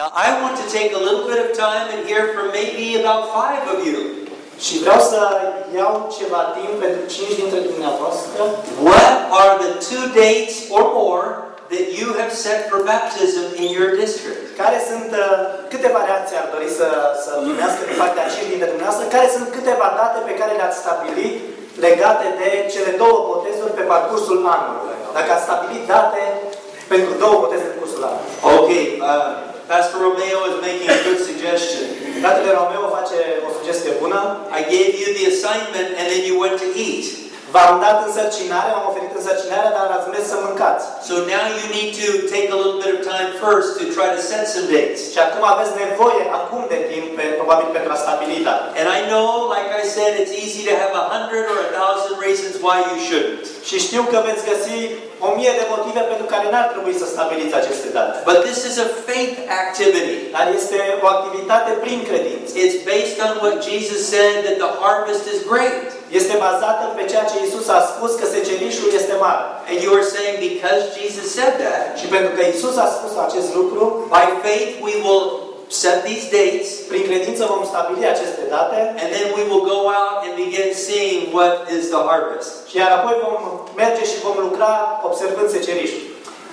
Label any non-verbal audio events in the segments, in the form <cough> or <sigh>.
Now, I want to take a little bit of time and hear from maybe about five of you. Și vreau să iau ceva timp pentru cinci dintre dumneavoastră. What are the two dates or more that you have set for baptism in your district? Care sunt uh, câteva reacții ar dori să, să primească din partea a cinci dintre dumneavoastră? Care sunt câteva date pe care le-ați stabilit legate de cele două botezuri pe parcursul anului? Dacă ați stabilit date pentru două botezuri pe cursul anului. Okay, uh, Pastor Romeo is making a good suggestion. Romeo face o sugestie bună. I gave you the assignment and then you went to eat. V-am dat însărcinare, v-am oferit însărcinare, dar ați mers să mâncați. So now you need to take a little bit of time first to try to set some dates. Și acum aveți nevoie acum de timp, pe- probabil pentru a stabili date. And I know, like I said, it's easy to have a hundred or a thousand reasons why you shouldn't. Și știu că veți găsi o mie de motive pentru care n-ar trebui să stabiliți aceste date. But this is a faith activity. Dar este o activitate prin credință. It's based on what Jesus said that the harvest is great. Este bazată pe ceea ce Isus a spus că secerișul este mare. And you are saying because Jesus said that, Și pentru că Isus a spus acest lucru, by faith we will set these dates prin credință vom stabili aceste date and then we will go out and begin seeing what is the harvest. și iar apoi vom merge și vom lucra observând secerișul.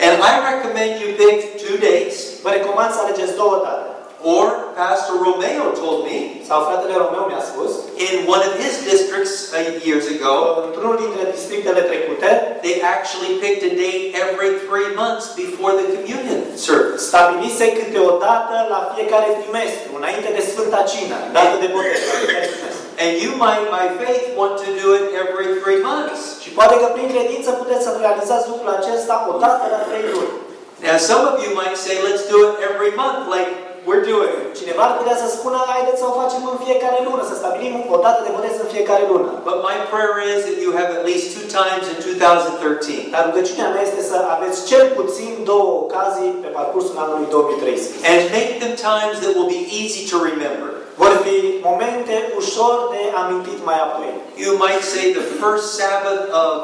And I recommend you pick two dates, Vă recomand să alegeți două date. Or Pastor Romeo told me Sau fratele Romeo mi-a spus, in one of his districts uh, years ago, într-unul dintre districtele trecute, they actually picked a date every three months before the communion service. stabilise câte o dată la fiecare trimestru, înainte de Sfânta Cină, dată de botez, la fiecare trimestru. And you might, by faith, want to do it every three months. Și poate că prin credință puteți să realizați lucrul acesta o dată la trei luni. Now, some of you might say, let's do it every month, like we're doing. Cineva ar putea să spună, haideți să o facem în fiecare lună, să stabilim o dată de botez în fiecare lună. But my prayer is that you have at least two times in 2013. Dar rugăciunea mea este să aveți cel puțin două ocazii pe parcursul anului 2013. And make them times that will be easy to remember. Vor fi momente ușor de amintit mai apoi. You might say the first Sabbath of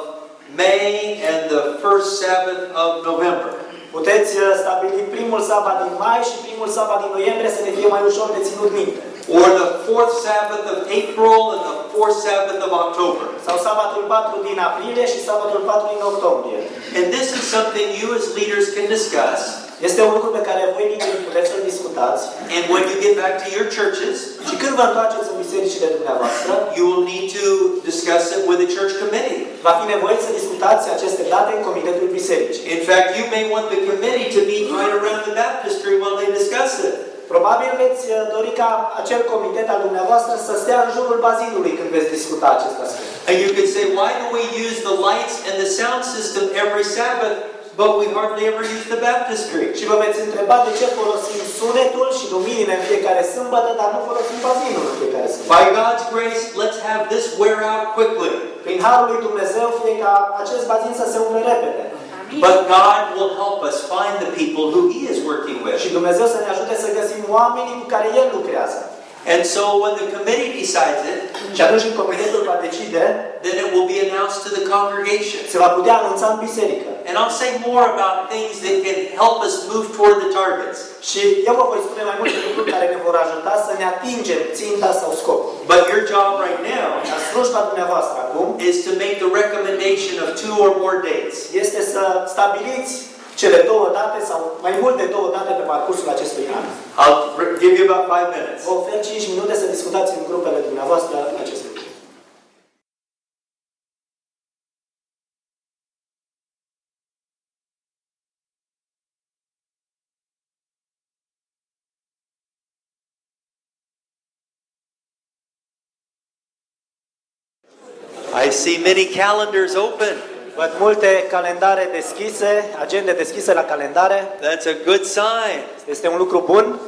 May and the first Sabbath of November. Puteți uh, stabili primul sabat din mai și primul sabat din noiembrie să ne fie mai ușor de ținut minte. Or the fourth Sabbath of April and the fourth Sabbath of October. Sau sabatul 4 din aprilie și sabatul 4 din octombrie. And this is something you as leaders can discuss. Este un lucru pe care voi lideri puteți să-l discutați. And when you get back to your churches, Și când vă întoarceți în bisericile dumneavoastră, you will need to discuss it with the church committee. va fi nevoie să discutați aceste date în comitetul bisericii. In fact, you may want the committee to meet right around the baptistry while they discuss it. Probabil veți uh, dori ca acel comitet al dumneavoastră să stea în jurul bazinului când veți discuta acest aspect. And you could say, why do we use the lights and the sound system every Sabbath, but we hardly ever use the baptistry? Și vă veți întreba de ce folosim sunetul și luminile în fiecare sâmbătă, dar nu folosim bazinul în fiecare sâmbătă. By God's grace, let's have this wear out quickly. Prin Harul lui Dumnezeu fie ca acest bazin să se umple repede. But God will help us find the people who He is working Și with. Dumnezeu să ne ajute să găsim oamenii cu care El lucrează. And so when the committee decides it, Și atunci când comitetul va decide, then it will be announced to the congregation. se va putea anunța în biserică. And I'll say more about things that can help us move toward the targets. Și eu vă voi spune mai multe lucruri care ne vor ajuta să ne atingem ținta sau scopul. But your job right now Dar slujba dumneavoastră acum is to make the recommendation of two or more dates. este să stabiliți cele două date sau mai mult de două date pe parcursul acestui an. I'll r- give you about five minutes. Vă ofer 5 minute să discutați în grupele dumneavoastră acest lucru. I see many calendars open. Văd multe calendare deschise, agende deschise la calendare. That's a good sign. Este un lucru bun.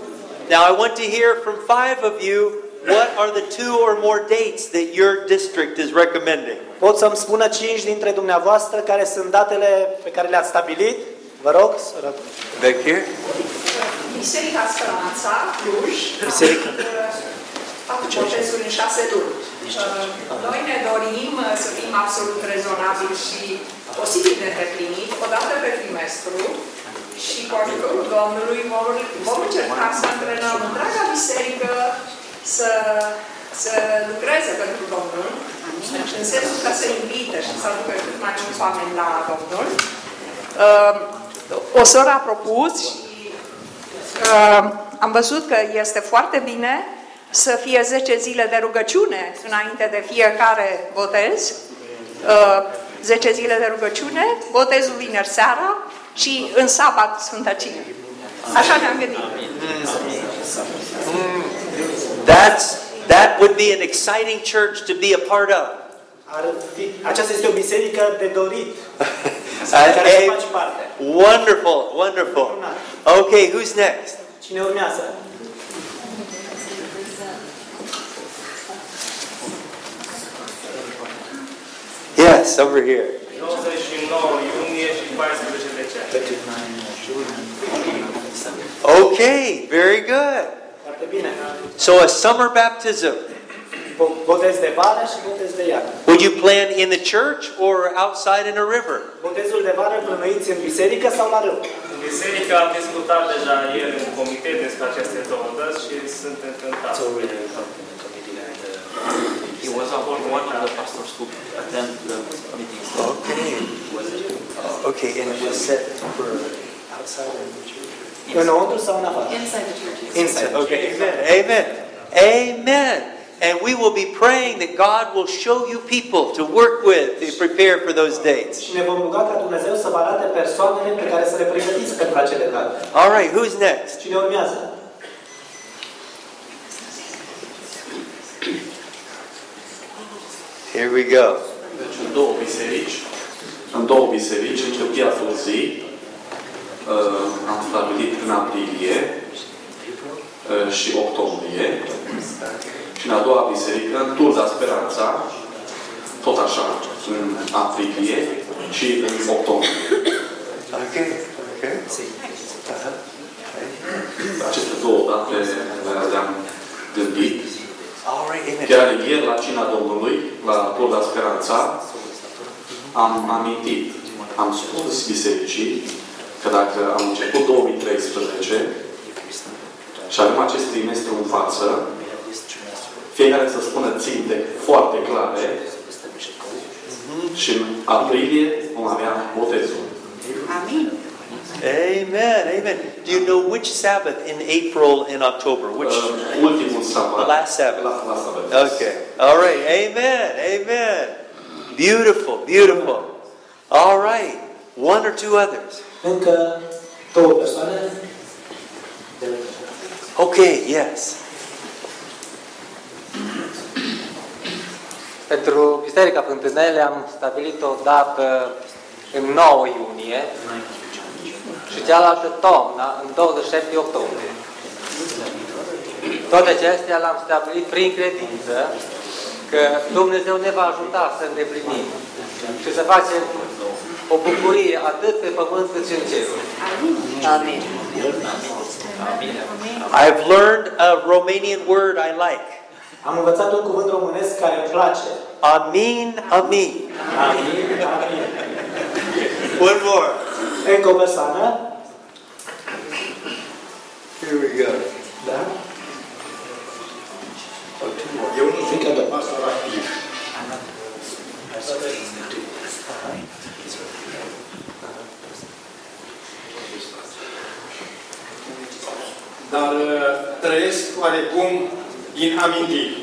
Now, I want to hear from five of you what are the two or more dates that your district is recommending. Pot să-mi spună 5 dintre dumneavoastră care sunt datele pe care le-ați stabilit? Vă rog, soră. Back here. Biserica Speranța, Cluj, Biserica. fac botezul în șase luni. Noi ne dorim uh, să fim absolut rezonabili și posibil de îndeplinit, o dată pe trimestru, și cu ajutorul Domnului vom, vom încerca să, să lucreze pentru Domnul, în sensul că să invite și să aducă cât mai mulți oameni la Domnul. Uh, o soră a propus și uh, am văzut că este foarte bine să fie 10 zile de rugăciune înainte de fiecare botez, uh, 10 zile de rugăciune, botezul vineri seara și în sabat Sfânta Cină. Așa ne-am gândit. That's, that would be an exciting church to be a part of. Ar fi, aceasta este o biserică de dorit, <laughs> Uh, care să eh, faci parte. wonderful, wonderful. Okay, who's next? Cine urmează? Yes, over here. 29 iunie și 14 decembrie. Okay, very good. So a summer baptism. Bo- Botez de vară și botez de iarnă. Would you plan in the church or outside in a river? Botezul de vară plănuiți în biserică sau la râu? Biserica am discutat deja ieri în comitet despre aceste două dăți și sunt încântat. He was one one of the pastors who attend the meetings. Okay. Uh, okay, and it was set for outside in the church. Înăuntru sau în? Inside the church. Inside. Okay, amen. Amen. Amen. And we will be praying that God will show you people to work with to prepare for those dates. Și ne vom ruga ca Dumnezeu să vă arate persoanele pe care să le pregătiți pentru acele date. All right, who's next? Cine urmează? Here we go. Deci în două biserici, în două biserici, în Târchia Furzii, uh, am stabilit în aprilie uh, și octombrie. Și în a doua biserică, în Turda Speranța, tot așa, în aprilie și în octombrie. Okay. Okay. Aceste două date le-am gândit. All right, amen. Chiar ieri, la cina Domnului, la Turda Speranța, am amintit, am spus bisericii că dacă am început 2013 și avem acest trimestru în față, fiecare să spună ținte foarte clare și în aprilie vom avea botezul. Amin. Amen. Amen. Do you know which Sabbath in April and October? Which? Uh. The last Sabbath. La, la sabat. Okay. All right. Amen. Amen. Beautiful. Beautiful. All right. One or two others. Încă două persoane. Okay. Yes. Pentru Biserica Fântânele am stabilit o dată în 9 iunie și cealaltă toamna în 27 octombrie. Toate acestea le-am stabilit prin credință că Dumnezeu ne va ajuta să îndeplinim și să facem o bucurie atât pe pământ cât și în cer. Amin. I've learned a Romanian word I like. Am învățat un cuvânt românesc care îmi place. Amin. Amin. Amin, amin. One more. Încă o persoană. Here we go. Da? Eu nu sunt Încă două. pastor activ. Dar uh, trăiesc oarecum din amintiri.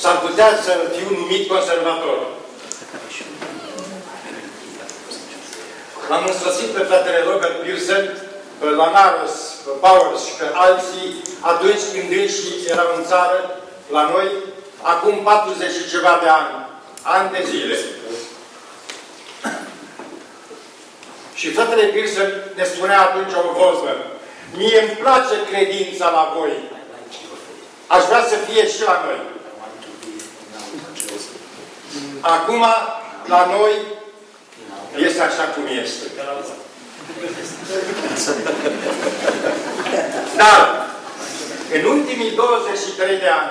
S-ar putea să fiu numit conservator. L-am însoțit pe fratele Robert Pearson, pe Lanaros, pe Powers și pe alții atunci când și erau în țară, la noi, acum 40 și ceva de ani, ani de zile. Și fratele Pearson ne spunea atunci o vorbă. Mie îmi place credința la voi. Aș vrea să fie și la noi. Acum, la noi, este așa cum este. Dar, în ultimii 23 de ani,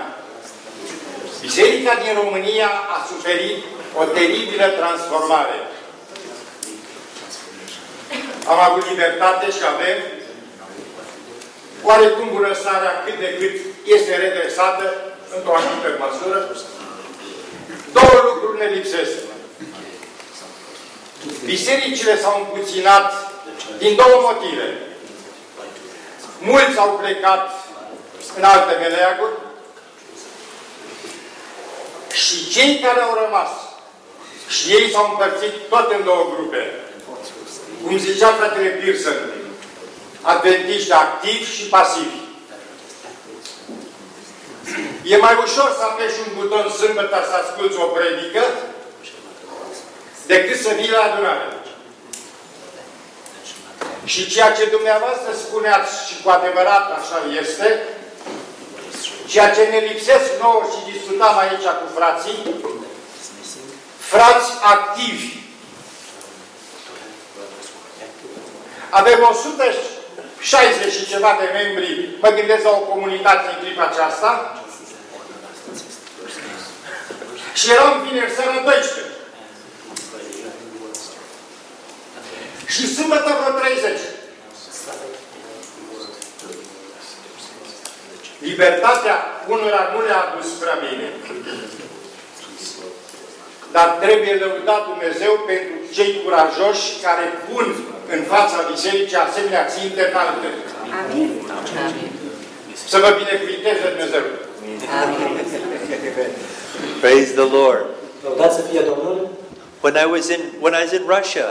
Biserica din România a suferit o teribilă transformare. Am avut libertate și avem oarecum bunăstarea cât de cât este redresată într-o anumită măsură. Două lucruri ne lipsesc. Bisericile s-au împuținat din două motive. Mulți au plecat în alte meleaguri și cei care au rămas și ei s-au împărțit tot în două grupe. Cum zicea fratele Pearson, adventiști activi și pasivi. E mai ușor să apeși un buton sâmbătă să asculți o predică decât să vii la adunare. Și ceea ce dumneavoastră spuneați și cu adevărat așa este, ceea ce ne lipsesc nouă și discutam aici cu frații, frați activi. Avem 160 și ceva de membri, mă gândesc la o comunitate în clipa aceasta, și eram vineri seara 12. Și sâmbătă vreo 30. Libertatea unora nu le-a adus prea bine. Dar trebuie lăudat Dumnezeu pentru cei curajoși care pun în fața bisericii asemenea ținte înalte. Amin. Amin. Să vă binecuvinteze Dumnezeu. Praise the Lord. Lăudați să fie Domnul. When I was in when I was in Russia,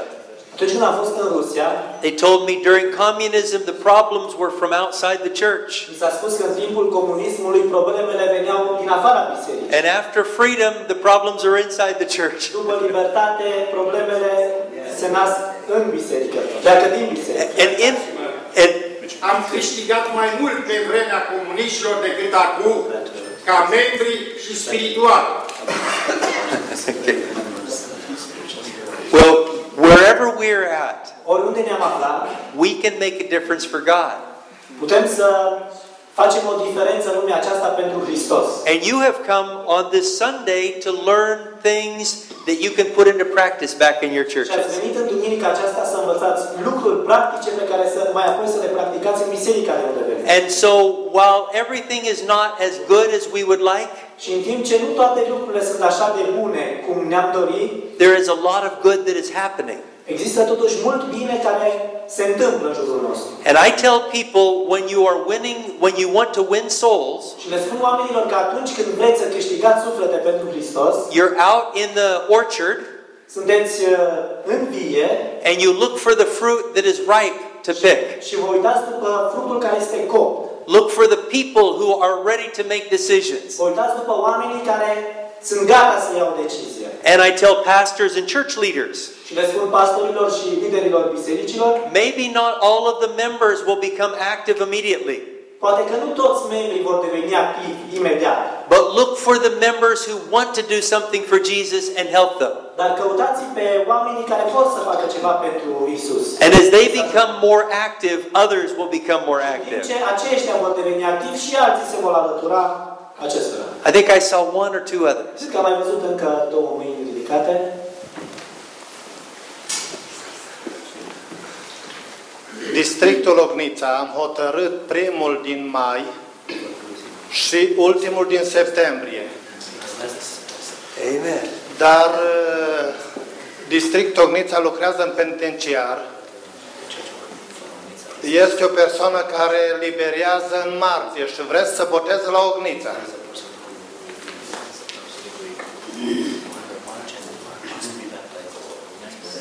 Atunci când am fost în Rusia, they told me during communism the problems were from outside the church. mi s-a spus că în timpul comunismului problemele veneau din afara bisericii. And after freedom, the problems are inside the church. După libertate, problemele se nasc în biserică, dacă din biserică. And in and Am câștigat mai mult pe vremea comuniștilor decât acum, ca membri și spiritual. well, wherever we're at, Oriunde ne-am aflat, we can make a difference for God. putem să facem o diferență în lumea aceasta pentru Hristos. And you have come on this Sunday to learn things that you can put into practice back in your Și ați churches. venit în duminica aceasta să învățați lucruri practice pe care să mai apoi să le practicați în biserica de unde veniți. And so, while everything is not as good as we would like, Și în timp ce nu toate lucrurile sunt așa de bune cum ne-am dorit, there is a lot of good that is happening. există totuși mult bine care se întâmplă în jurul nostru. And I tell people when you are winning, when you want to win souls, Și le spun oamenilor că atunci când vreți să câștigați suflete pentru Hristos, you're out in the orchard sunteți uh, în vie and you look for the fruit that is ripe to pick. și vă uitați după fructul care este copt. Look for the people who are ready to make decisions. Uitați după oamenii care sunt gata să iau decizie. And I tell pastors and church leaders, Și le spun pastorilor și liderilor bisericilor, maybe not all of the members will become active immediately, poate că nu toți membrii vor deveni activi imediat, but look for the members who want to do something for Jesus and help them. dar căutați pe oamenii care pot să facă ceva pentru Isus. And as they become more active, others will become more În timp active. ce aceștia vor deveni activi și alții se vor alătura acestora. I think I saw one or two others. Cred că am mai văzut încă două mâini ridicate. Districtul Ognița am hotărât primul din mai și ultimul din septembrie. Amen. Dar uh, Districtul Ognița lucrează în penitenciar. Este o persoană care liberează în martie și vreți să boteze la Ognița.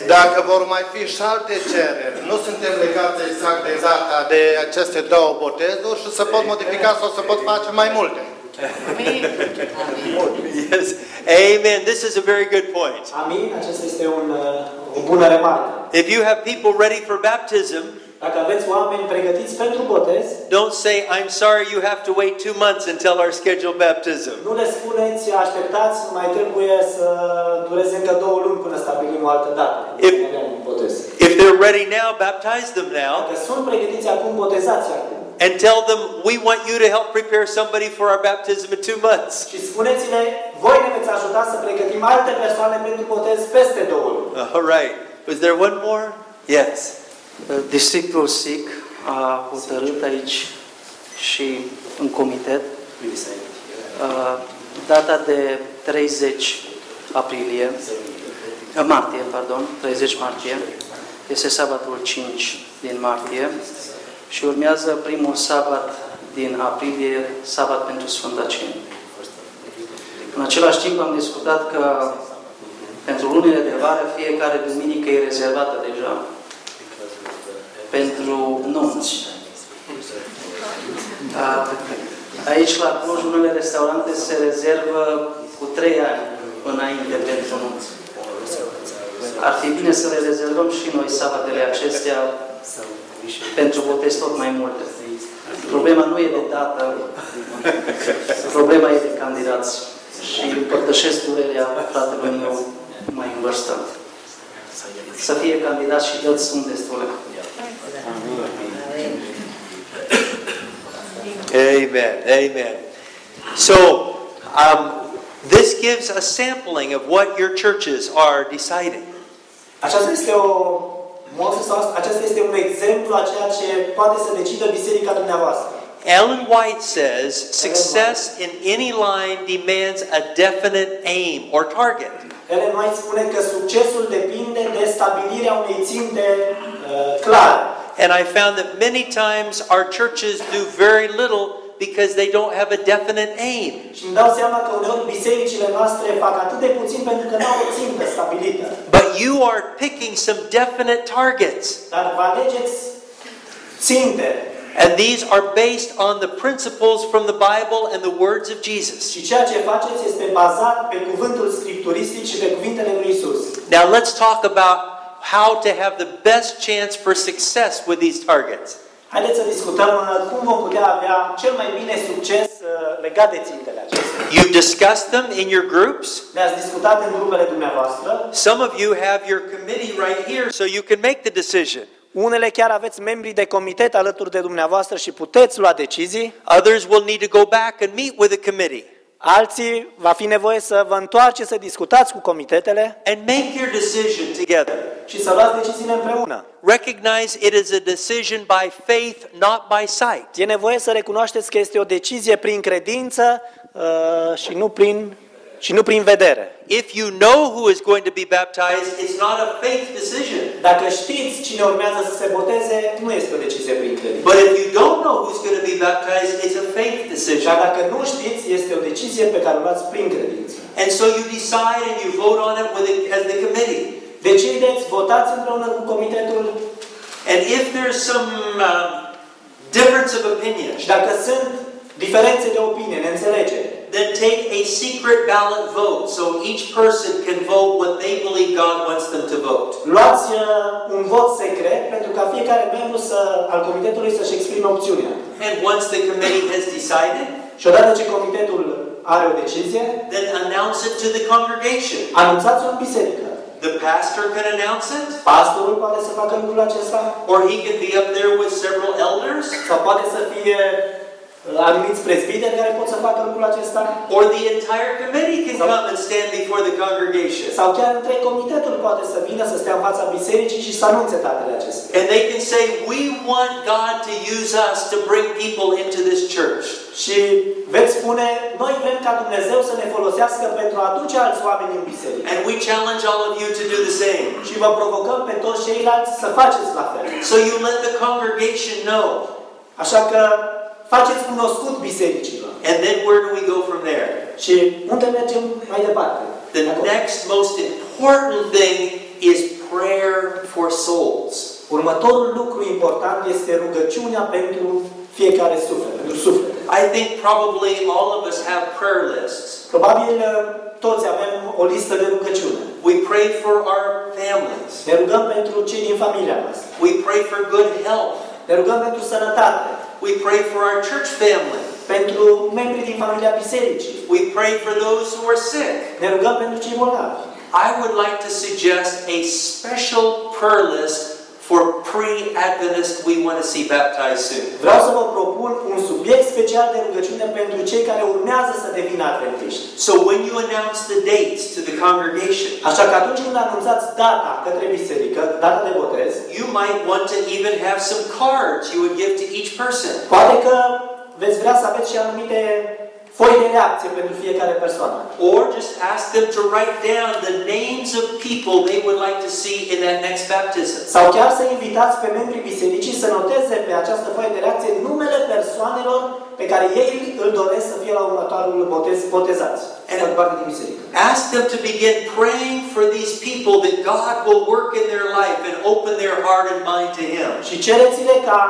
Dacă vor mai fi și alte cereri, nu suntem legați exact de data de aceste două botezuri și se pot modifica sau se pot face mai multe. Amin. Amin. Yes. Amen. This is a very good point. Amin. Acesta este un, uh, o bună remarcă. If you have people ready for baptism, Dacă aveți oameni pregătiți pentru botez, don't say, I'm sorry, you have to wait two months until our scheduled baptism. nu le spuneți, așteptați, mai trebuie să dureze încă două luni până stabilim o altă dată. If- Avem un botez. If they're ready now, baptize them now Dacă sunt pregătiți acum, botezați acum. and tell them, we want you to help prepare somebody for our baptism in two months. Și spuneți-le, voi ne veți ajuta să pregătim alte persoane pentru botez peste două luni. All right. Was there one more? Yes. Districtul SIC a hotărât aici și în comitet. Uh, Data de 30 aprilie, uh, martie, pardon, 30 martie, este sabatul 5 din martie și urmează primul sabat din aprilie, sabat pentru Sfânta Cină. În același timp am discutat că pentru lunile de vară fiecare duminică e rezervată deja pentru nunți. A, Aici la Cluj unele restaurante se rezervă cu trei ani înainte pentru nunți. Ar fi bine să le rezervăm și noi sabatele acestea pentru botez tot mai multe. Problema nu e de dată, problema e de candidați. Și împărtășesc durerea fratelui meu mai în vârstă. Să fie candidați și dăți sunt destule. Amen. Amen. So, um, this gives a sampling of what your churches are deciding. Aceasta este o mostră sau acesta este un exemplu a ceea ce poate să decidă biserica dumneavoastră. Ellen White says success in any line demands a definite aim or target. Ellen White spune că succesul depinde de stabilirea unei ținte uh, clare. And I found that many times our churches do very little because they don't have a definite aim. Și îmi dau seama că uneori bisericile noastre fac atât de puțin pentru că nu au o țintă stabilită. But you are picking some definite targets. Dar vă alegeți ținte. And these are based on the principles from the Bible and the words of Jesus. Și ceea ce faceți este bazat pe cuvântul scripturistic și pe cuvintele lui Isus. Now let's talk about how to have the best chance for success with these targets. Haideți să discutăm uh, cum vom putea avea cel mai bine succes uh, legat de țintele acestea. You've discussed them in your groups. Le-ați discutat în grupele dumneavoastră. Some of you have your committee right here so you can make the decision. Unele chiar aveți membri de comitet alături de dumneavoastră și puteți lua decizii. Others will need to go back and meet with the committee. Alții va fi nevoie să vă întoarceți să discutați cu comitetele and make your decision together. și să luați deciziile împreună. Recognize it is a decision by faith, not by sight. E nevoie să recunoașteți că este o decizie prin credință uh, și nu prin și nu prin vedere. If you know who is going to be baptized, it's not a faith decision. Dacă știți cine urmează să se boteze, nu este o decizie prin credință. But if you don't know who's going to be baptized, it's a faith decision. Dar dacă nu știți, este o decizie pe care o luați prin credință. And so you decide and you vote on it with it as the committee. Decideți, votați împreună cu comitetul And if there's some um, difference of opinion, și dacă sunt diferențe de opinie, neînțelegeri, then take a secret ballot vote so each person can vote what they believe God wants them to vote. luați uh, un vot secret pentru ca fiecare membru să, al comitetului să-și exprime opțiunea. And once the committee has decided, Și odată ce comitetul are o decizie, then announce it to the congregation. anunțați-o în biserică. The pastor can announce it, Pastorul poate să facă lucrul acesta or he can be up there with several elders, sau poate să fie uh, anumiți prezbiteri care pot să facă lucrul acesta or the entire committee can come and stand before the congregation. sau chiar întreg comitetul poate să vină să stea în fața bisericii și să anunțe datele acestea. And they can say, We want God to use us to bring people into this church. Și veți spune, noi vrem ca Dumnezeu să ne folosească pentru a aduce alți oameni în biserică. And we challenge all of you to do the same. Și vă provocăm pe toți ceilalți să faceți la fel. So you let the congregation know. Așa că faceți cunoscut bisericilor. And then where do we go from there? Și unde mergem mai departe? The Acolo. next most important thing is prayer for souls. Următorul lucru important este rugăciunea pentru fiecare suflet, pentru suflete. I think probably all of us have prayer lists. Probabil uh, toți avem o listă de rugăciune. We pray for our families. Ne rugăm pentru cei din familia noastră. We pray for good health. Ne rugăm pentru sănătate, We pray for our church family. pentru membrii din familia bisericii. We pray for those who are sick. Ne rugăm pentru cei bolnavi. I would like to suggest a special prayer list for pre-Adventists we want to see baptized soon. Vreau să vă propun un subiect special de rugăciune pentru cei care urmează să devină adventiști. So when you announce the dates to the congregation, Așa că atunci când anunțați data către biserică, data de botez, you might want to even have some cards you would give to each person. poate că veți vrea să aveți și anumite foi de reacție pentru fiecare persoană. Or just ask them to write down the names of people they would like to see in that next baptism. Sau chiar să invitați pe membrii bisericii să noteze pe această foaie de reacție numele persoanelor pe care ei îl doresc să fie la următorul botez, botezați. And- În parte din biserică. Ask them to begin praying for these people that God will work in their life and open their heart and mind to Him. Și cereți-le ca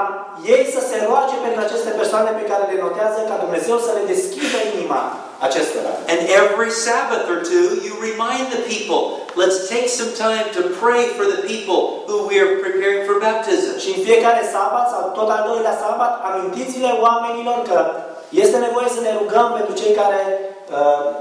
ei să se roage pentru aceste persoane pe care le notează, ca Dumnezeu să le deschidă inima acestora. And every Sabbath or two, you remind the people, let's take some time to pray for the people who we are preparing for baptism. Și în fiecare sabat sau tot al doilea sabat, amintiți-le oamenilor că este nevoie să ne rugăm pentru cei care uh,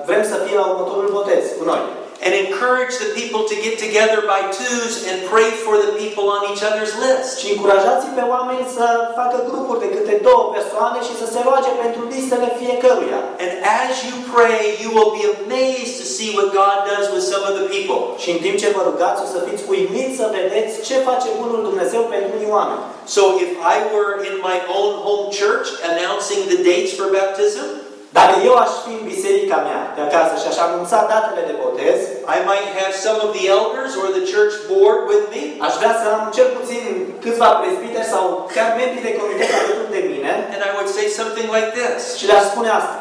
vrem să fie la următorul botez cu noi. And encourage the people to get together by twos and pray for the people on each other's list. Și încurajați pe oameni să facă grupuri de câte două persoane și să se roage pentru listele fiecăruia. And as you pray, you will be amazed to see what God does with some of the people. Și în timp ce vă rugați, o să fiți uimiți să vedeți ce face Bunul Dumnezeu pentru unii oameni. So if I were in my own home church announcing the dates for baptism, Dacă eu aș fi în biserica mea de acasă și aș anunța datele de botez, I might have some of the elders or the church board with me. aș vrea să am cel puțin câțiva prezbiteri sau chiar membri de comitet alături de mine And I would say something like this. și le-aș spune asta.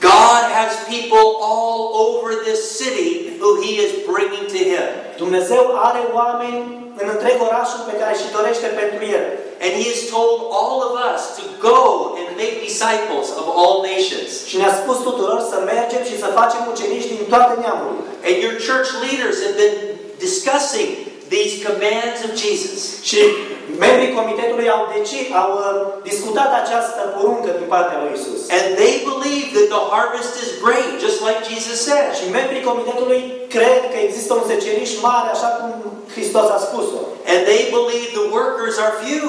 God has people all over this city who He is bringing to Him. Dumnezeu are oameni în întreg orașul pe care și dorește pentru el. And He has told all of us to go and make disciples of all nations. Și ne-a spus tuturor să mergem și să facem ucenici din toate neamurile. And your church leaders have been discussing these commands of Jesus. Și membrii comitetului au, deci, au uh, discutat această poruncă din partea lui Isus. And they believe that the harvest is great, just like Jesus said. Și membrii comitetului cred că există un seceriș mare, așa cum Hristos a spus-o. And they believe the workers are few.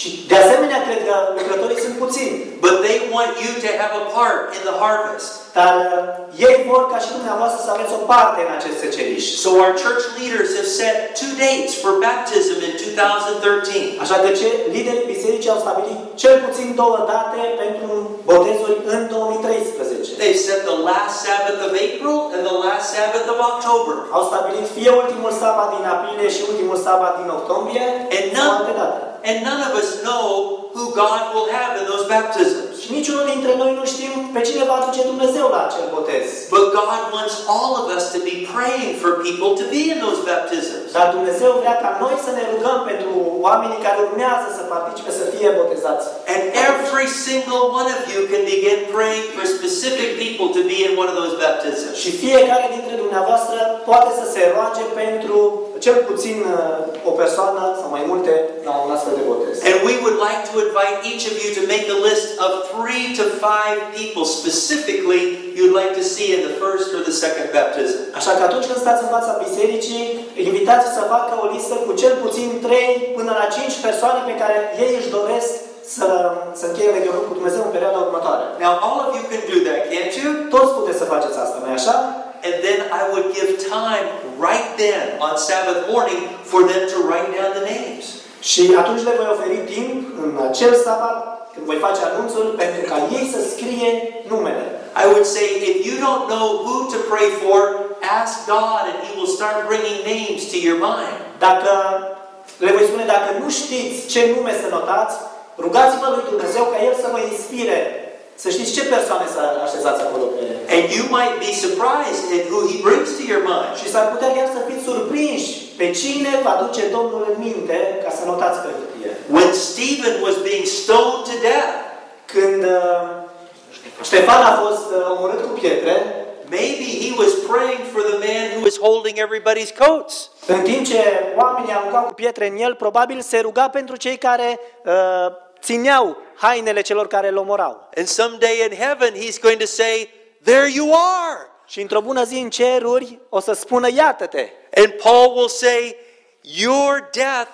Și de asemenea cred că lucrătorii sunt puțini. But they want you to have a part in the harvest. Dar uh, ei vor ca și dumneavoastră să aveți o parte în acest seceriș. So our church leaders have set two dates for baptism in 2013. Așa că ce, liderii bisericii au stabilit cel puțin două date pentru botezuri în 2013. They've set the last Sabbath of April and the last Sabbath of October. Au stabilit fie ultimul sabat din aprilie și ultimul sabat din octombrie And sau none, alte date. and none of us know who God will have in those baptisms. Și niciunul dintre noi nu știm pe cine va aduce Dumnezeu la acel botez. But God wants all of us to be praying for people to be in those baptisms. Dar Dumnezeu vrea ca noi să ne rugăm pentru oamenii care urmează să participe, să fie botezați. And every single one of you can begin praying for specific people to be in one of those baptisms. Și fiecare dintre dumneavoastră poate să se roage pentru cel puțin uh, o persoană sau mai multe la un astfel de botez. And we would like to invite each of you to make a list of three to five people specifically you'd like to see in the first or the second baptism. Așa că atunci când stați în fața bisericii, invitați să facă o listă cu cel puțin 3 până la 5 persoane pe care ei își doresc să, să încheie legătură cu Dumnezeu în perioada următoare. Now all of you can do that, can't you? Toți puteți să faceți asta, nu așa? And then I would give time right then on Sabbath morning for them to write down the names. Și atunci le voi oferi timp în acel sabat, când voi face anunțul, pentru ca ei să scrie numele. I would say if you don't know who to pray for, ask God and He will start bringing names to your mind. Dacă le voi spune, dacă nu știți ce nume să notați, rugați-vă lui Dumnezeu ca El să vă inspire să știți ce persoane să așezați acolo pe ele. And you might be surprised at who He brings to your mind. Și s-ar putea chiar să fiți surprinși pe cine va duce Domnul în minte ca să notați pe hârtie. When Stephen was being stoned to death, Când uh, Ștefan a fost uh, omorât cu pietre, maybe he was praying for the man who was holding everybody's coats. în timp ce oamenii aruncau cu pietre în el, probabil se ruga pentru cei care uh, țineau hainele celor care îl omorau. And someday in heaven, he's going to say, There you are. Și într-o bună zi în ceruri o să spună, iată-te! And Paul will say, Your death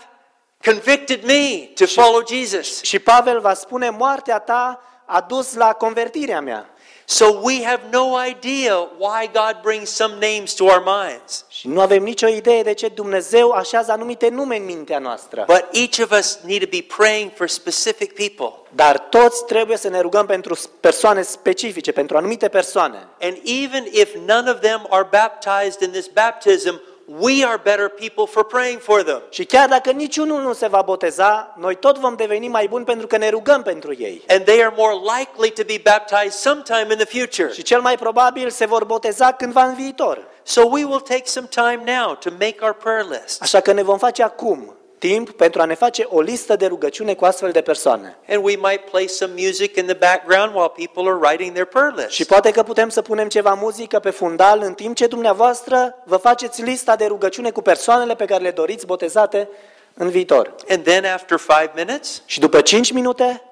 convicted me to follow Jesus. Și Pavel va spune, moartea ta a dus la convertirea mea. So we have no idea why God brings some names to our minds. Și nu avem nicio idee de ce Dumnezeu așează anumite nume în mintea noastră. But each of us need to be praying for specific people. Dar toți trebuie să ne rugăm pentru persoane specifice, pentru anumite persoane. And even if none of them are baptized in this baptism, we are better people for praying for them. Și chiar dacă niciunul nu se va boteza, noi tot vom deveni mai buni pentru că ne rugăm pentru ei. And they are more likely to be baptized sometime in the future. Și cel mai probabil se vor boteza cândva în viitor. So we will take some time now to make our prayer list. Așa că ne vom face acum timp pentru a ne face o listă de rugăciune cu astfel de persoane. And we might play some music in the background while people are writing their prayer Și list. poate că putem să punem ceva muzică pe fundal în timp ce dumneavoastră vă faceți lista de rugăciune cu persoanele pe care le doriți botezate în viitor. And then after five minutes, Și după 5 minute,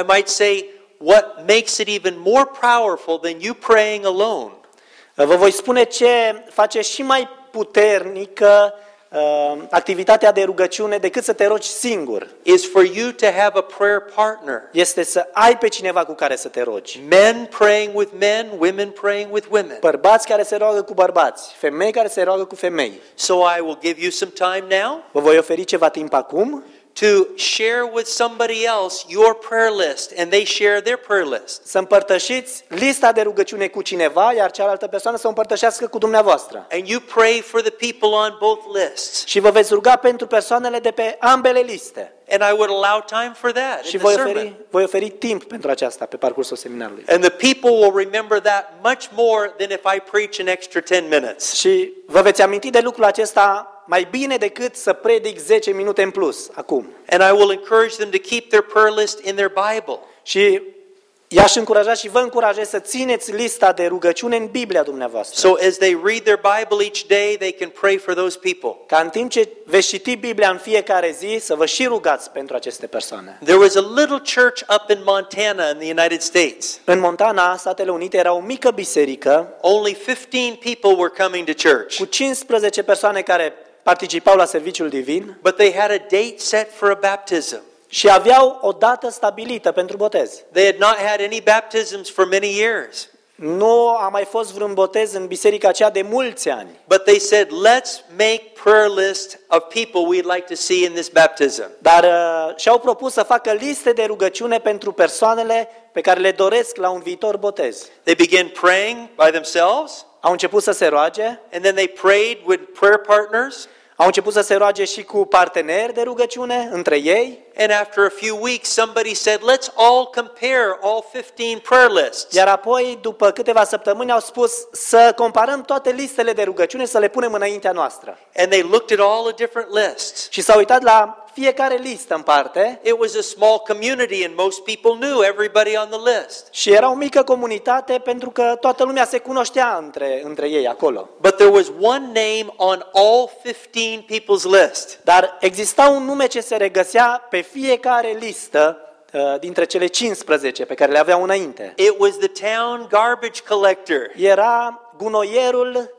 I might say, what makes it even more powerful than you praying alone vă voi spune ce face și mai puternică uh, activitatea de rugăciune decât să te rogi singur. is for you to have a prayer partner. Este să ai pe cineva cu care să te rogi. Men praying with men, women praying with women. Bărbați care se roagă cu bărbați, femei care se roagă cu femei. So I will give you some time now Vă voi oferi ceva timp acum to share with somebody else your prayer list and they share their prayer list. să împărtășiți lista de rugăciune cu cineva, iar cealaltă persoană să o împărtășească cu dumneavoastră. And you pray for the people on both lists. Și vă veți ruga pentru persoanele de pe ambele liste. And I would allow time for that Și in the voi sermon. oferi, voi oferi timp pentru aceasta pe parcursul seminarului. And the people will remember that much more than if I preach an extra 10 minutes. Și vă veți aminti de lucrul acesta mai bine decât să predic 10 minute în plus acum. And I will encourage them to keep their prayer list in their Bible. Și i-aș încuraja și vă încurajez să țineți lista de rugăciune în Biblia dumneavoastră. So as they read their Bible each day, they can pray for those people. Ca în timp ce veți citi Biblia în fiecare zi, să vă și rugați pentru aceste persoane. There was a little church up in Montana in the United States. În Montana, Statele Unite, era o mică biserică Only 15 people were coming to church, cu 15 persoane care participau la serviciul divin but they had a date set for a baptism. și aveau o dată stabilită pentru botez. They had not had any baptisms for many years. Nu a mai fost vreun botez în biserica aceea de mulți ani. But they said, let's make prayer list of people we'd like to see in this baptism. Dar uh, și-au propus să facă liste de rugăciune pentru persoanele pe care le doresc la un viitor botez. They began praying by themselves, Au început să se roage, and then they prayed with prayer partners. au început să se roage și cu parteneri de rugăciune între ei, And after a few weeks, somebody said, let's all compare all 15 prayer lists. iar apoi, după câteva săptămâni, au spus să comparăm toate listele de rugăciune, să le punem înaintea noastră. And they looked at all the different lists. Și s-au uitat la fiecare listă în parte It was a small community, and most people knew everybody on the list. și era o mică comunitate pentru că toată lumea se cunoștea între, între ei acolo. But there was one name on all 15 people's list. Dar exista un nume ce se regăsea pe fiecare listă uh, dintre cele 15 pe care le aveau înainte. It was the town garbage collector. Era gunoierul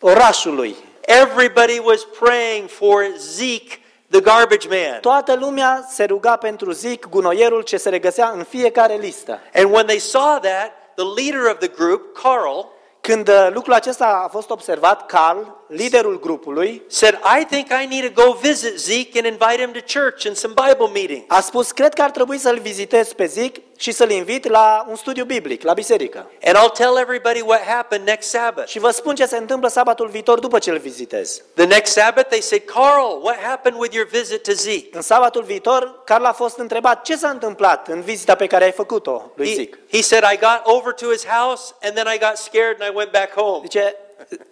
orașului. Everybody was praying for Zeke, the garbage man. Toată lumea se ruga pentru Zic, gunoierul ce se regăsea în fiecare listă. And when they saw that, the leader of the group, Carl, Când uh, lucrul acesta a fost observat, Carl, liderul grupului, said, I think I need to go visit Zeke and invite him to church and some Bible meetings. a spus, cred că ar trebui să-l vizitez pe Zic și să-l invit la un studiu biblic, la biserică. And I'll tell everybody what happened next Sabbath. Și vă spun ce se întâmplă sabatul viitor după ce îl vizitez. The next Sabbath, they said, Carl, what happened with your visit to Zeke? În sabatul viitor, Carl a fost întrebat ce s-a întâmplat în vizita pe care ai făcut-o lui He, Zic. he said, I got over to his house and then I got scared and I went back home. Zice,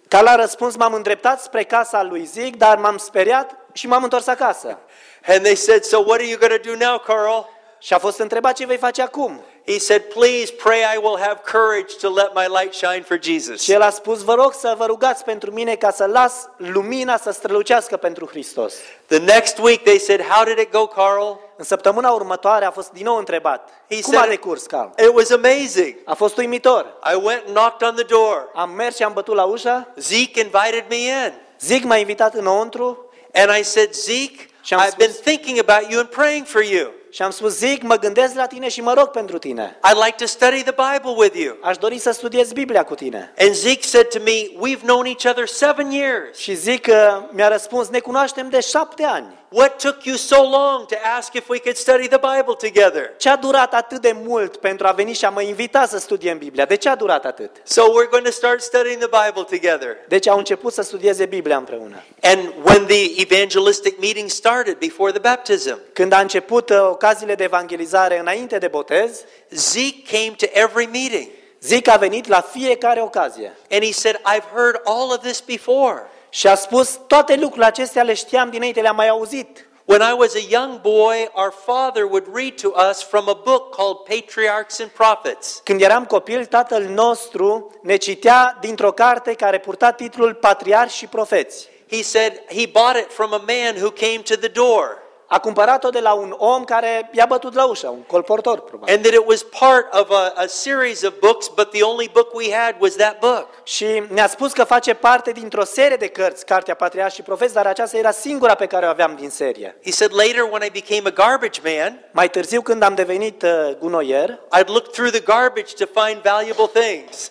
Carl a răspuns, m-am îndreptat spre casa lui Zic, dar m-am speriat și m-am întors acasă. And they said, So what are you going to do now, Carl? Și a fost întrebat ce vei face acum. He said, Please pray I will have courage to let my light shine for Jesus. Și el a spus, vă rog să vă rugați pentru mine ca să las lumina să strălucească pentru Hristos. The next week they said, How did it go, Carl? În săptămâna următoare a fost din nou întrebat, He cum said a it- decurs, Carl? It was amazing. A fost uimitor. I went and knocked on the door. Am mers și am bătut la ușă, Zeke invited me in. Zic m-a invitat înăuntru And I said, Zeke, Și am I've been spus- thinking about you and praying for you. Și am spus, zic, mă gândesc la tine și mă rog pentru tine. I'd like to study the Bible with you. Aș dori să studiez Biblia cu tine. And Zeke said to me, We've known each other seven years. Și zic că mi-a răspuns, ne cunoaștem de șapte ani. What took you so long to ask if we could study the Bible together? Ce a durat atât de mult pentru a veni și a mă invita să studiem Biblia? De ce a durat atât? So we're going to start studying the Bible together. Deci au început să studieze Biblia împreună. And when the evangelistic meeting started before the baptism, Când a început uh, ocaziile de evangelizare înainte de botez, Zeke came to every meeting. zic a venit la fiecare ocazie. And he said, I've heard all of this before. Și a spus, toate lucrurile acestea le știam dinainte, le-am mai auzit. When I was a young boy, our father would read to us from a book called Patriarchs and Prophets. Când eram copil, tatăl nostru ne citea dintr-o carte care purta titlul Patriarhi și Profeți. He said he bought it from a man who came to the door. A cumpărat-o de la un om care i-a bătut la ușă, un colportor, probabil. And that it was part of a, a series of books, but the only book we had was that book. Și ne-a spus că face parte dintr-o serie de cărți, Cartea Patriarhi și Profeți, dar aceasta era singura pe care o aveam din serie. He said later when I became a garbage man, Mai târziu, când am devenit uh, gunoier, I'd look through the garbage to find valuable things.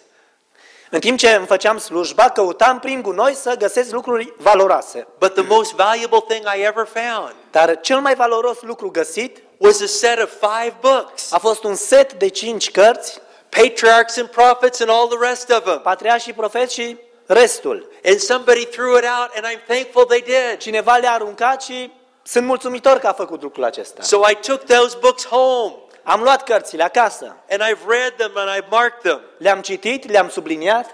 În timp ce îmi făceam slujba, căutam prin gunoi să găsesc lucruri valoroase. But the most valuable thing I ever found Dar cel mai valoros lucru găsit was a set of five books. a fost un set de cinci cărți, Patriarchs and Prophets and all the rest of them. Patriarhi și Profeți și restul. And somebody threw it out and I'm thankful they did. Cineva le-a aruncat și sunt mulțumitor că a făcut lucrul acesta. So I took those books home Am luat cărțile acasă, and I've read them and I've marked them. le-am citit, le-am subliniat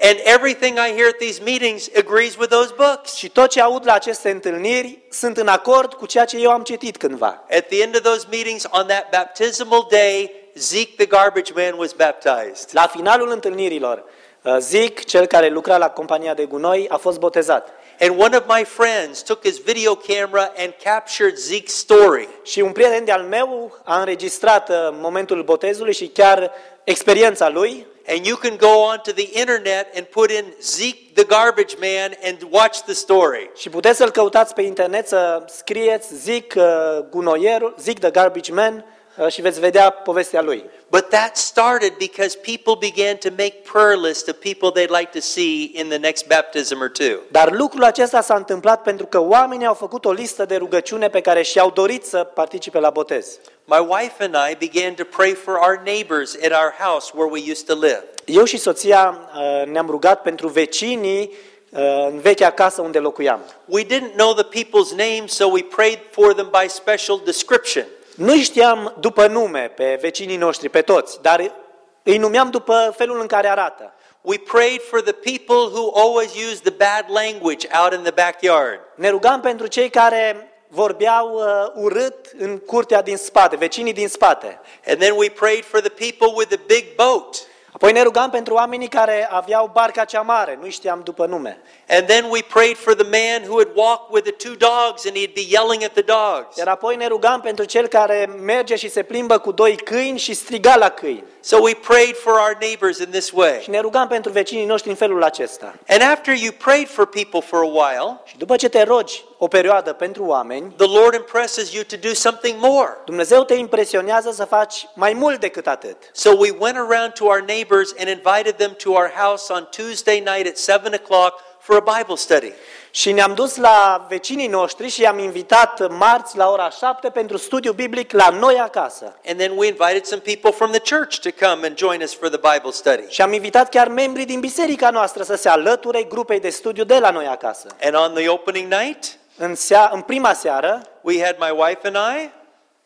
And everything I hear at these meetings agrees with those books. și tot ce aud la aceste întâlniri sunt în acord cu ceea ce eu am citit cândva. At the end of those meetings on that baptismal day, Zeke the garbage man was baptized. La finalul întâlnirilor, uh, Zic, cel care lucra la compania de gunoi, a fost botezat. And one of my friends took his video camera and captured Zeke's story. Și un prieten de-al meu a înregistrat uh, momentul botezului și chiar experiența lui And you can go onto the internet and put in Zeke the garbage man and watch the story. și puteți să-l căutați pe internet să scrieți Zic uh, gunoierul, Zic the garbage man uh, și veți vedea povestea lui. But that started because people began to make prayer lists of people they'd like to see in the next baptism or two. Dar lucrul acesta s-a întâmplat pentru că oamenii au făcut o listă de rugăciune pe care și-au dorit să participe la botez. My wife and I began to pray for our neighbors at our house where we used to live. Eu și soția uh, ne-am rugat pentru vecinii uh, în vechea casă unde locuiam. We didn't know the people's names, so we prayed for them by special description. Nu știam după nume pe vecinii noștri, pe toți, dar îi numeam după felul în care arată. We prayed for the people who always used the bad language out in the backyard. Ne rugam pentru cei care vorbeau uh, urât în curtea din spate, vecinii din spate. And then we prayed for the people with the big boat. Apoi ne rugam pentru oamenii care aveau barca cea mare, nu știam după nume. And then we prayed for the man who would walk with the two dogs and he'd be yelling at the dogs. Iar apoi ne rugam pentru cel care merge și se plimbă cu doi câini și striga la câini. So we prayed for our neighbors in this Și way. ne rugam pentru vecinii noștri în felul acesta. And after you prayed for people for a while, Și după ce te rogi o perioadă pentru oameni, the Lord impresses you to do something more. Dumnezeu te impresionează să faci mai mult decât atât. So we went around to our neighbors and invited them to our house on Tuesday night at 7 o'clock for a Bible study. Și ne-am dus la vecinii noștri și i-am invitat marți la ora 7 pentru studiu biblic la noi acasă. And then we invited some people from the church to come and join us for the Bible study. Și am invitat chiar membrii din biserica noastră să se alăture grupei de studiu de la noi acasă. And on the opening night, În, sea, în prima seară we had my wife and I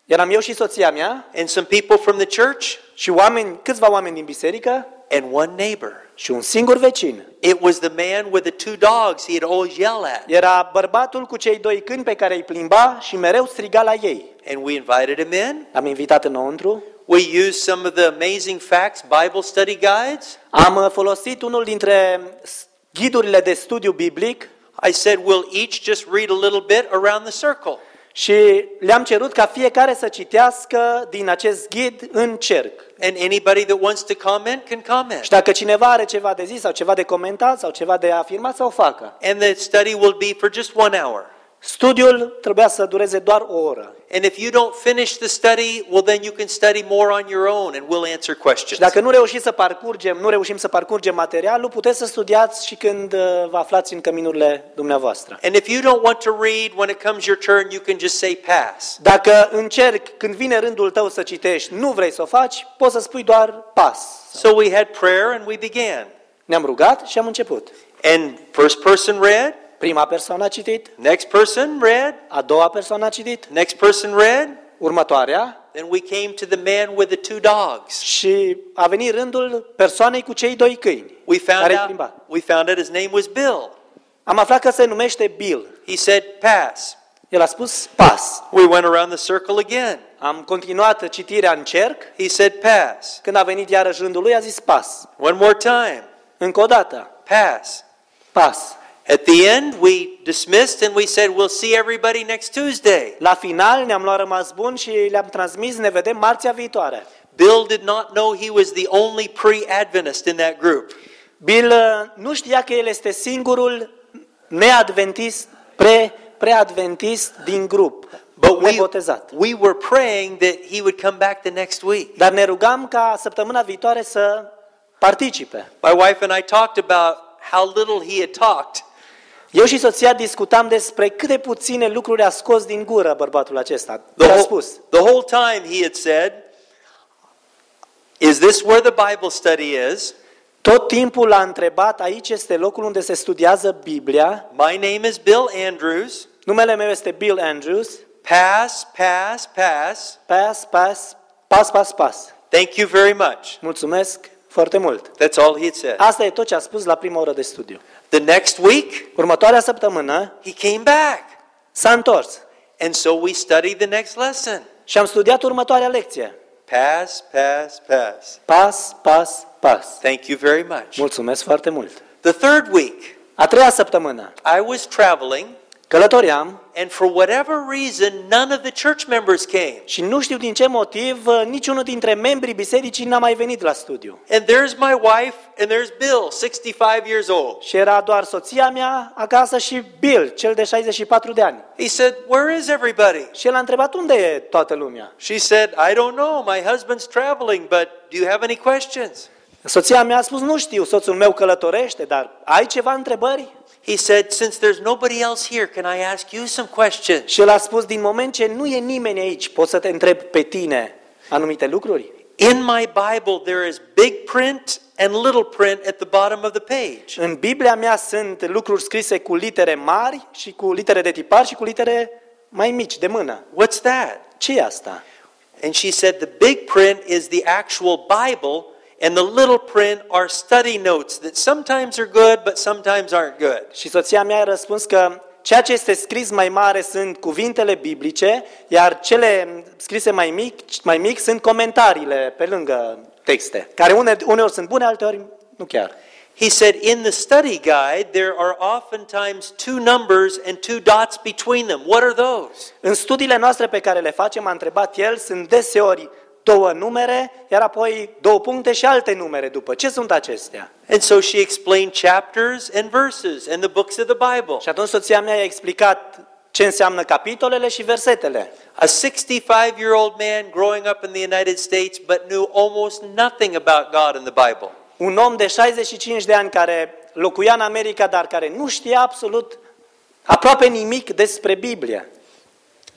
eram eu și soția mea and some people from the church și oameni, câțiva oameni din biserică and one neighbor. și un singur vecin. It was the man with the two dogs he'd always yell at. Era bărbatul cu cei doi câini pe care îi plimba și mereu striga la ei. And we invited him in. Am invitat înăuntru. We used some of the amazing facts Bible study guides. Am uh, folosit unul dintre s- ghidurile de studiu biblic I said, we'll each just read a little bit around the circle. și le-am cerut ca fiecare să citească din acest ghid în cerc. And anybody that wants to comment can comment. Și dacă cineva are ceva de zis sau ceva de comentat sau ceva de afirmat, să o facă. And the study will be for just one hour. Studiul trebuia să dureze doar o oră. And if you don't finish the study, well, then you can study more on your own and we'll answer Și questions. dacă nu reușiți să parcurgem, nu reușim să parcurgem materialul, puteți să studiați și când uh, vă aflați în căminurile dumneavoastră. And if you don't want to read when it comes your turn, you can just say pass. Dacă încerc, când vine rândul tău să citești, nu vrei să o faci, poți să spui doar pas. So we had prayer and we began. Ne-am rugat și am început. And first person read, Prima persoană a citit, next person read, a doua persoană a citit, next person read, următoarea then we came to the man with the two dogs. și a venit rândul persoanei cu cei doi câini, We found care îi out plimba. we found out his name was Bill. Am aflat că se numește Bill. He said pass. El a spus pas. We went around the circle again. Am continuat citirea în cerc. He said pass. Când a venit iarăși rândul lui, a zis pas. One more time. Încă o dată, Pass. pas. At the end, we dismissed and we said, We'll see everybody next Tuesday. La final ne-am luat rămas bun și le-am transmis, ne vedem marțea viitoare. Bill did not know he was the only pre Adventist in that group. Bill uh, nu știa că el este singurul neadventist, pre, preadventist din grup, But we, nebotezat. we were praying that he would come back the next week. Dar ne rugam ca săptămâna viitoare să participe. My wife and I talked about how little he had talked. Eu și soția discutam despre cât de puține lucruri a scos din gură bărbatul acesta. The Ce a whole, spus? the whole time he had said, Is this where the Bible study is? Tot timpul a întrebat, aici este locul unde se studiază Biblia. My name is Bill Andrews. Numele meu este Bill Andrews. Pass, pass, pass. Pas, pas, pas, pas, pas. Thank you very much. Mulțumesc foarte mult. That's all he had said. Asta e tot ce a spus la prima oră de studiu. The next week, Următoarea săptămână he came back. s-a întors And so we studied the next lesson. și am studiat următoarea lecție. Pass, pass, pass. Pas, pas, pas. Thank you very much. Mulțumesc foarte mult. The third week, A treia săptămână, I was traveling, călătoream and for whatever reason, none of the church members came. și nu știu din ce motiv uh, niciunul dintre membrii bisericii n-a mai venit la studiu. And there's my wife, and there's Bill, 65 years old. Și era doar soția mea acasă și Bill, cel de 64 de ani. He said, Where is everybody? Și el a întrebat unde e toată lumea. She said, I don't know. My husband's traveling, but do you have any questions? Soția mea a spus, nu știu, soțul meu călătorește, dar ai ceva întrebări? He said, Since there's nobody else here, can I ask you some questions? Și el a spus, din moment ce nu e nimeni aici, pot să te întreb pe tine anumite lucruri? In my Bible, there is big print and little print at the bottom of the page. În Biblia mea sunt lucruri scrise cu litere mari și cu litere de tipar și cu litere mai mici, de mână. What's that? ce e asta? And she said, The big print is the actual Bible, and the little print are study notes that sometimes are good, but sometimes aren't good. Și soția mea a răspuns că ceea ce este scris mai mare sunt cuvintele biblice, iar cele scrise mai mic, mai mic sunt comentariile pe lângă texte, care une, uneori sunt bune, alteori nu chiar. He said, In the study guide, there are oftentimes two numbers and two dots between them. What are those? În studiile noastre pe care le facem, a întrebat el, sunt deseori două numere, iar apoi două puncte și alte numere după. Ce sunt acestea? And so she explained chapters and verses and the books of the Bible. Și atunci soția mea i-a explicat ce înseamnă capitolele și versetele. A 65 year old man growing up in the United States but knew almost nothing about God in the Bible. Un om de 65 de ani care locuia în America, dar care nu știa absolut aproape nimic despre Biblie.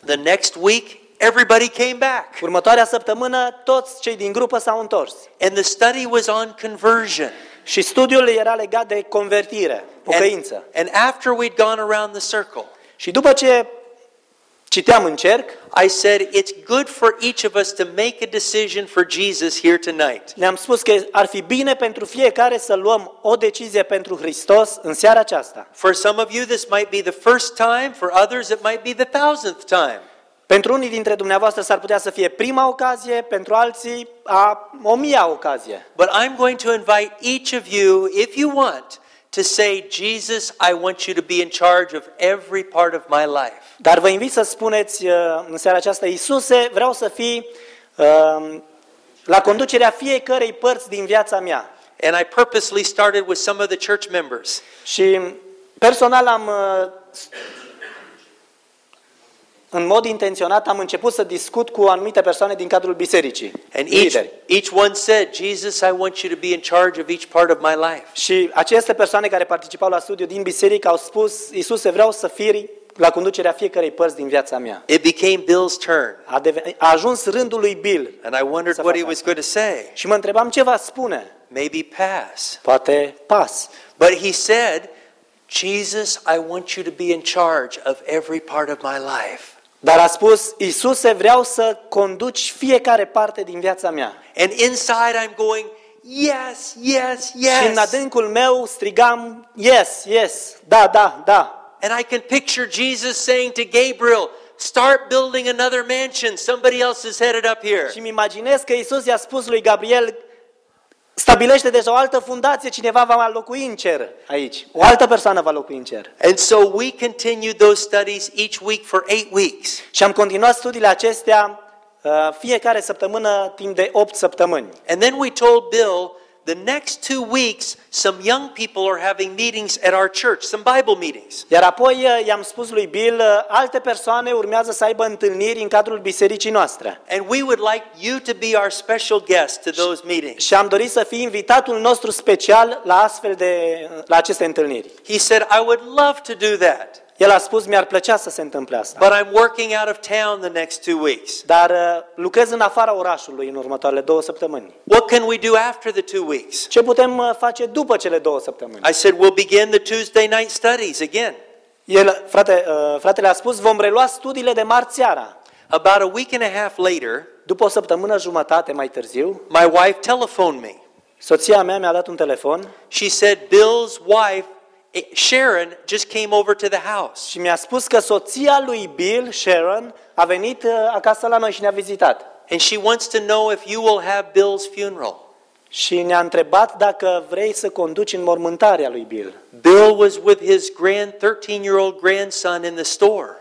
The next week, everybody came back. Următoarea săptămână, toți cei din grupă s-au întors. And the study was on conversion. Și studiul era legat de convertire, pocăință. And, and after we'd gone around the circle, Și după ce citeam în cerc, I said, It's good for each of us to make a decision for Jesus here tonight. ne-am spus că ar fi bine pentru fiecare să luăm o decizie pentru Hristos în seara aceasta. For some of you, this might be the first time. For others, it might be the thousandth time. Pentru unii dintre dumneavoastră s-ar putea să fie prima ocazie, pentru alții a o mia ocazie. But I'm going to invite each of you, if you want, to say, Jesus, I want you to be in charge of every part of my life. Dar vă invit să spuneți uh, în seara aceasta, Iisuse, vreau să fii uh, la conducerea fiecărei părți din viața mea. And I purposely started with some of the church members. Și personal am uh, în mod intenționat am început să discut cu anumite persoane din cadrul bisericii, And each, lideri. each one said, Jesus, I want you to be in charge of each part of my life. Și aceste persoane care participau la studiu din biserică au spus, Iisuse, vreau să fii la conducerea fiecărei părți din viața mea. It became Bill's turn. A, deven- a ajuns rândul lui Bill. And I wondered Să what he facă was going to say. Și mă întrebam ce va spune. Maybe pass. Poate pas. But he said, Jesus, I want you to be in charge of every part of my life. Dar a spus, Iisuse, vreau să conduci fiecare parte din viața mea. And inside I'm going, yes, yes, Și în yes. adâncul meu strigam, yes, yes, da, da, da. And I can picture Jesus saying to Gabriel, start building another mansion. Somebody else is headed up here. Și îmi imaginez că Iisus i-a spus lui Gabriel, stabilește deja o altă fundație, cineva va locui în cer aici. O altă persoană va locui în cer. And so we continued those studies each week for eight weeks. Și am continuat studiile acestea uh, fiecare săptămână timp de 8 săptămâni. And then we told Bill, the next two weeks, some young people are having meetings at our church, some Bible meetings. Iar apoi uh, i-am spus lui Bill, uh, alte persoane urmează să aibă întâlniri în cadrul bisericii noastre. And we would like you to be our special guest to those meetings. Și am dorit să fii invitatul nostru special la astfel de la aceste întâlniri. He said, I would love to do that, El a spus, mi-ar plăcea să se întâmple asta. but I'm working out of town the next two weeks. Dar uh, lucrez în afara orașului în următoarele două săptămâni. What can we do after the two weeks? Ce putem uh, face după cele două săptămâni? I said, we'll begin the Tuesday night studies again. El, frate, uh, fratele a spus, vom relua studiile de marți seara. About a week and a half later, După o săptămână jumătate mai târziu, my wife telephoned me. soția mea mi-a dat un telefon She said, Bill's wife, eh, Sharon, just came over to the house. și mi-a spus că soția lui Bill, Sharon, a venit uh, acasă la noi și ne-a vizitat. And she wants to know if you will have Bill's funeral. Și ne-a întrebat dacă vrei să conduci în mormântarea lui Bill. Bill was with his grand 13-year-old grandson in the store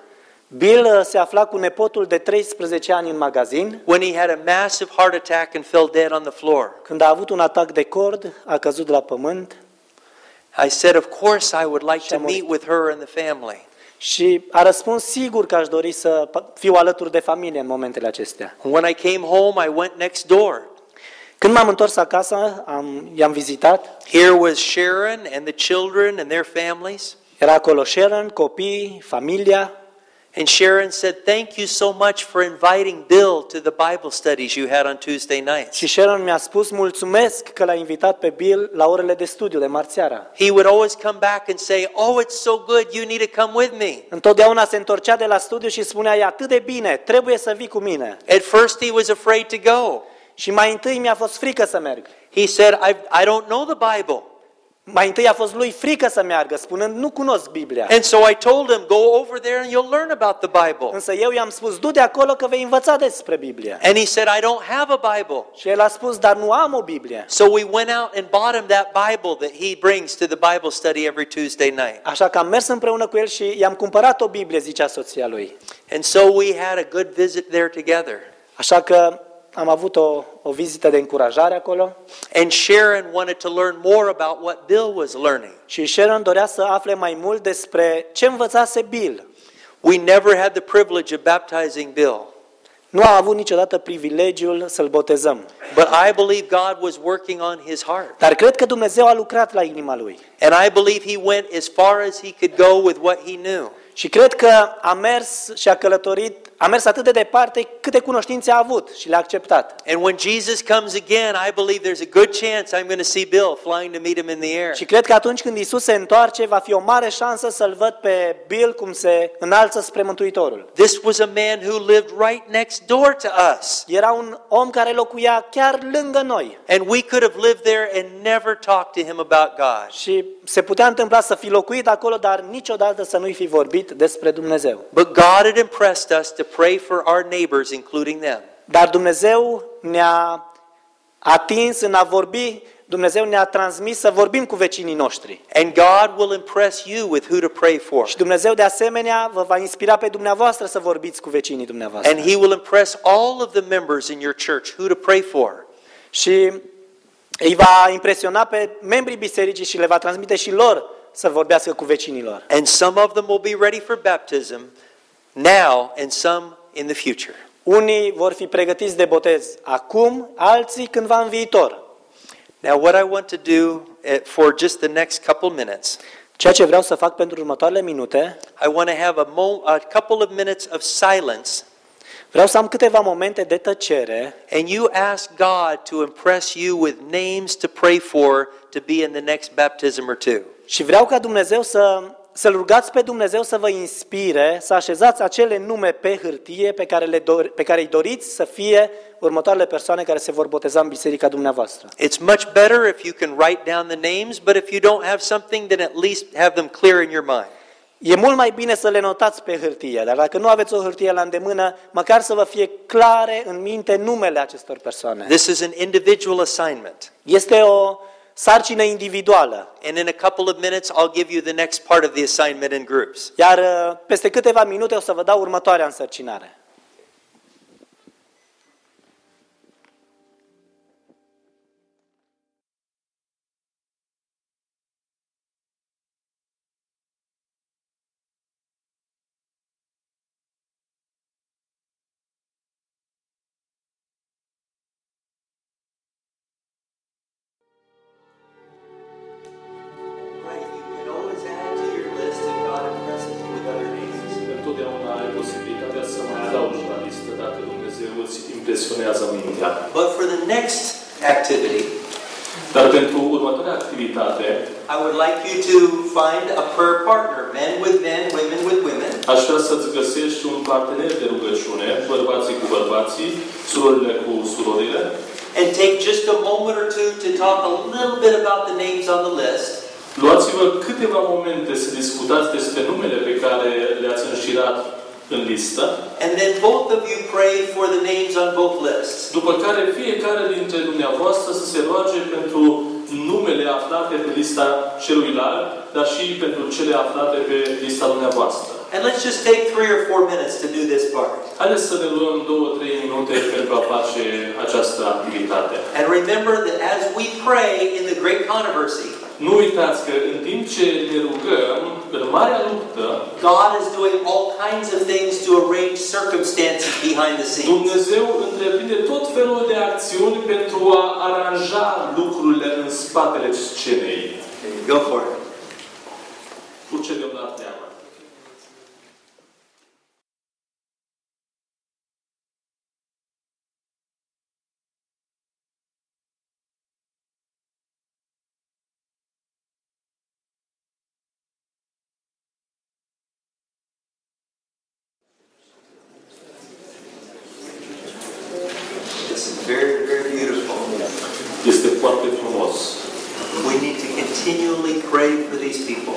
Bill uh, se afla cu nepotul de 13 ani în magazin. when he had a massive heart attack and fell dead on the floor. Când a avut un atac de cord, a căzut de la pământ I said, of course I would like to Și-a murit. meet with her and the family. și a răspuns sigur că aș dori să p- fiu alături de familie în momentele acestea. When I came home, I went next door. Când m-am întors acasă, am, i-am vizitat. Here was Sharon and the children and their families. Era acolo Sharon, copii, familia. And Sharon said, Thank you so much for inviting Bill to the Bible studies you had on Tuesday nights. Și Sharon mi-a spus, mulțumesc că l-a invitat pe Bill la orele de studiu de marțiara. He would always come back and say, Oh, it's so good, you need to come with me. Întotdeauna se întorcea de la studiu și spunea, e atât de bine, trebuie să vii cu mine. At first, he was afraid to go. Și mai întâi mi-a fost frică să merg. He said, I, I don't know the Bible. Mai întâi a fost lui frică să meargă, spunând, nu cunosc Biblia. And so I told him, Go over there and you'll learn about the Bible. Însă eu i-am spus, du de acolo că vei învăța despre Biblia. And he said, I don't have a Bible. Și el a spus, dar nu am o Biblie. So we went out and bought him that Bible that he brings to the Bible study every Tuesday night. Așa că am mers împreună cu el și i-am cumpărat o Biblie, zicea soția lui. And so we had a good visit there together. Așa că am avut o, o vizită de încurajare acolo And Sharon wanted to learn more about what Bill was learning. și Sharon dorea să afle mai mult despre ce învățase Bill. We never had the privilege of baptizing Bill, Nu a avut niciodată privilegiul să-l botezăm. but I believe God was working on his heart. Dar cred că Dumnezeu a lucrat la inima lui. And I believe he went as far as he could go with what he knew. Și cred că a mers și a călătorit, a mers atât de departe câte cunoștințe a avut și le-a acceptat. And when Jesus comes again, I believe there's a good chance I'm going to see Bill flying to meet him in the air. Și cred că atunci când Isus se întoarce, va fi o mare șansă să-l văd pe Bill cum se înalță spre Mântuitorul. This was a man who lived right next door to us. Era un om care locuia chiar lângă noi. And we could have lived there and never talked to him about God. Și se putea întâmpla să fi locuit acolo, dar niciodată să nu-i fi vorbit despre Dumnezeu. But God had impressed us to pray for our neighbors, including them. Dar Dumnezeu ne-a atins în a vorbi, Dumnezeu ne-a transmis să vorbim cu vecinii noștri. And God will impress you with who to pray for. Și Dumnezeu de asemenea vă va inspira pe dumneavoastră să vorbiți cu vecinii dumneavoastră. And He will impress all of the members in your church who to pray for. Și îi va impresiona pe membrii bisericii și le va transmite și lor să vorbească cu vecinilor. And some of them will be ready for baptism, now and some in the future. Unii vor fi pregătiți de botez acum, alții cândva în viitor. Now, what I want to do eh, for just the next couple minutes, Ceea ce vreau să fac pentru următoarele minute, I want to have a, mo- a couple of minutes of silence, vreau să am câteva momente de tăcere and you ask God to impress you with names to pray for to be in the next baptism or two. și vreau ca Dumnezeu să să-L rugați pe Dumnezeu să vă inspire, să așezați acele nume pe hârtie pe care, le dor, pe care îi doriți să fie următoarele persoane care se vor boteza în biserica dumneavoastră. It's much better if you can write down the names, but if you don't have something, then at least have them clear in your mind. E mult mai bine să le notați pe hârtie, dar dacă nu aveți o hârtie la îndemână, măcar să vă fie clare în minte numele acestor persoane. This is an individual assignment. Este o sarcină individuală. And in a couple of minutes, I'll give you the next part of the assignment in groups. Iar uh, peste câteva minute o să vă dau următoarea însărcinare. I would like you to find a prayer partner, men with men, women with women. aș vrea să-ți găsești un partener de rugăciune, bărbații cu bărbații, surorile cu surorile, And take just a moment or two to talk a little bit about the names on the list. Luați-vă câteva momente să discutați despre numele pe care le-ați înșirat în listă, And then both of you pray for the names on both lists. după care fiecare dintre dumneavoastră să se roage pentru numele aflate pe lista celuilalt, dar și pentru cele aflate pe lista dumneavoastră. And let's just take three or four minutes to do this part. Haideți să ne luăm două, trei minute pentru a face această activitate. And remember that as we pray in the great controversy, Nu uitați că în timp ce ne rugăm, în marea luptă, God is doing all kinds of things to arrange circumstances behind the scenes. Dumnezeu întreprinde tot felul de acțiuni pentru a aranja lucrurile în spatele scenei. Go for it. Procedem la treabă. Very, very beautiful. Este foarte frumos. We need to continually pray for these people.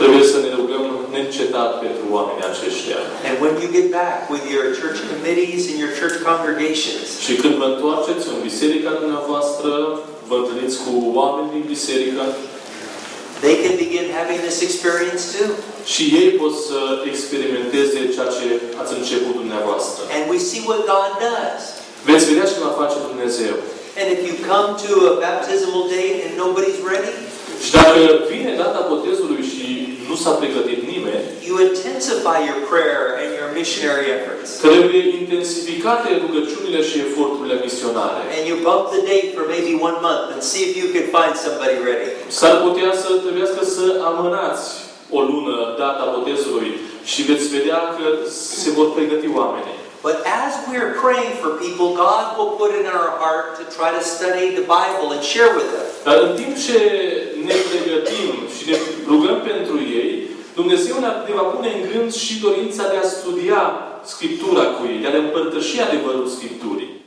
Trebuie să ne rugăm neîncetat pentru oamenii aceștia. And when you get back with your church committees and your church congregations, Și când vă întoarceți în biserica dumneavoastră, vă întâlniți cu oameni din biserică they can begin having this experience too. și ei pot să experimenteze ceea ce ați început dumneavoastră. And we see what God does. Veți vedea ce va face Dumnezeu. And if you come to a baptismal date and nobody's ready, Și dacă vine data botezului și nu s-a pregătit nimeni, you intensify your prayer and your missionary efforts. trebuie intensificate rugăciunile și eforturile misionare. And you bump the date for maybe one month and see if you can find somebody ready. S-ar putea să trebuiască să amânați o lună data botezului și veți vedea că se vor pregăti oamenii. But as we're praying for people, God will put it in our heart to try to study the Bible and share with them. Dar în timp ce ne pregătim și ne rugăm pentru ei, Dumnezeu ne va pune în gând și dorința de a studia Scriptura cu ei, de a le împărtăși adevărul Scripturii.